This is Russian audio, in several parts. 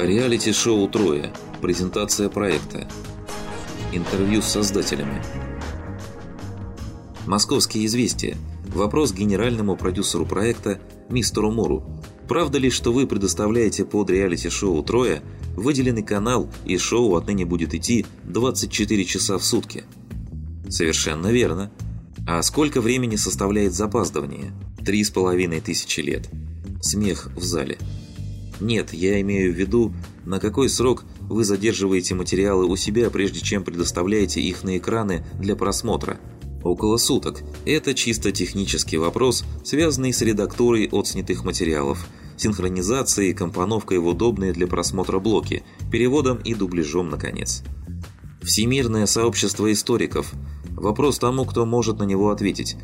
Реалити-шоу «Трое». Презентация проекта. Интервью с создателями. Московские известия. Вопрос генеральному продюсеру проекта мистеру Мору. Правда ли, что вы предоставляете под реалити-шоу «Трое» выделенный канал и шоу отныне будет идти 24 часа в сутки? Совершенно верно. А сколько времени составляет запаздывание? Три с половиной тысячи лет. Смех в зале. Нет, я имею в виду, на какой срок вы задерживаете материалы у себя, прежде чем предоставляете их на экраны для просмотра. Около суток. Это чисто технический вопрос, связанный с редактурой отснятых материалов, синхронизацией и компоновкой в удобные для просмотра блоки, переводом и дубляжом, наконец. Всемирное сообщество историков. Вопрос тому, кто может на него ответить.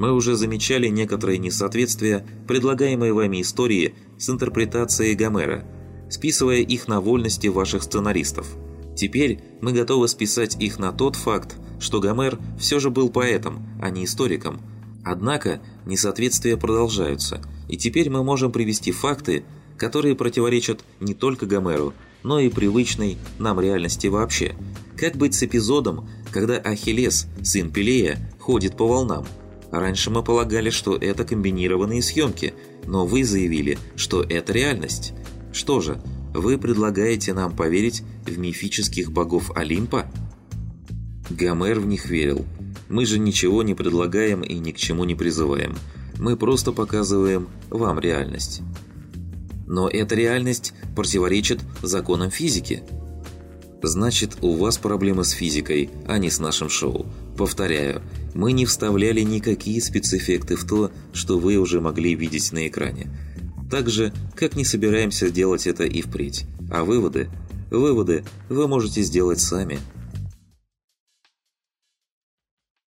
Мы уже замечали некоторые несоответствия, предлагаемые вами истории с интерпретацией Гомера, списывая их на вольности ваших сценаристов. Теперь мы готовы списать их на тот факт, что Гомер все же был поэтом, а не историком. Однако несоответствия продолжаются, и теперь мы можем привести факты, которые противоречат не только Гомеру, но и привычной нам реальности вообще. Как быть с эпизодом, когда Ахиллес, сын Пелея, ходит по волнам – Раньше мы полагали, что это комбинированные съемки, но вы заявили, что это реальность. Что же, вы предлагаете нам поверить в мифических богов Олимпа? Гомер в них верил. Мы же ничего не предлагаем и ни к чему не призываем. Мы просто показываем вам реальность. Но эта реальность противоречит законам физики. Значит, у вас проблемы с физикой, а не с нашим шоу. Повторяю, мы не вставляли никакие спецэффекты в то, что вы уже могли видеть на экране. Так же, как не собираемся делать это и впредь. А выводы? Выводы вы можете сделать сами –